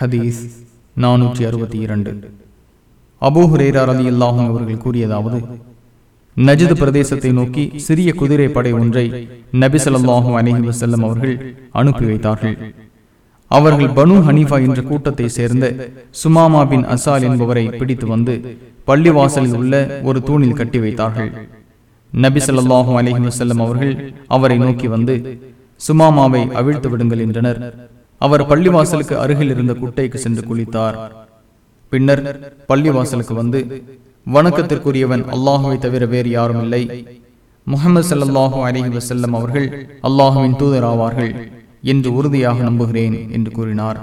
ஹதீஸ் நானூற்றி அறுபத்தி இரண்டு. அபூஹுரேரா ரதி இல்லாஹும் அவர்கள் கூறியதாவது நஜது பிரதேசத்தை நோக்கி சிறிய குதிரை படை ஒன்றை நபிசல்லாஹும் அலஹி வசல்லம் அவர்கள் அனுப்பி வைத்தார்கள். அவர்கள் பனு ஹனீஃபா என்ற கூட்டத்தை சேர்ந்த சுமாமா பின் அசால் என்பவரை பிடித்து வந்து பள்ளிவாசலில் உள்ள ஒரு தூணில் கட்டி வைத்தார்கள். நபி ஸல்லல்லாஹு அலைஹி வஸல்லம் அவர்கள் அவரை நோக்கி வந்து சுமாமாவை அவிழ்த்து விடுங்கள் என்றனர். அவர் பள்ளிவாசலுக்கு அருகில் இருந்த குட்டைக்கு சென்று குளித்தார். பின்னர் பள்ளிவாசலுக்கு வந்து வணக்கத்திற்குரியவன் அல்லாஹுவை தவிர வேறு யாரும் இல்லை. முகமது ஸல்லல்லாஹு அலைஹி வசல்லம் அவர்கள் அல்லாஹுவின் தூதர் ஆவார்கள் என்று உறுதியாக நம்புகிறேன் என்று கூறினார்.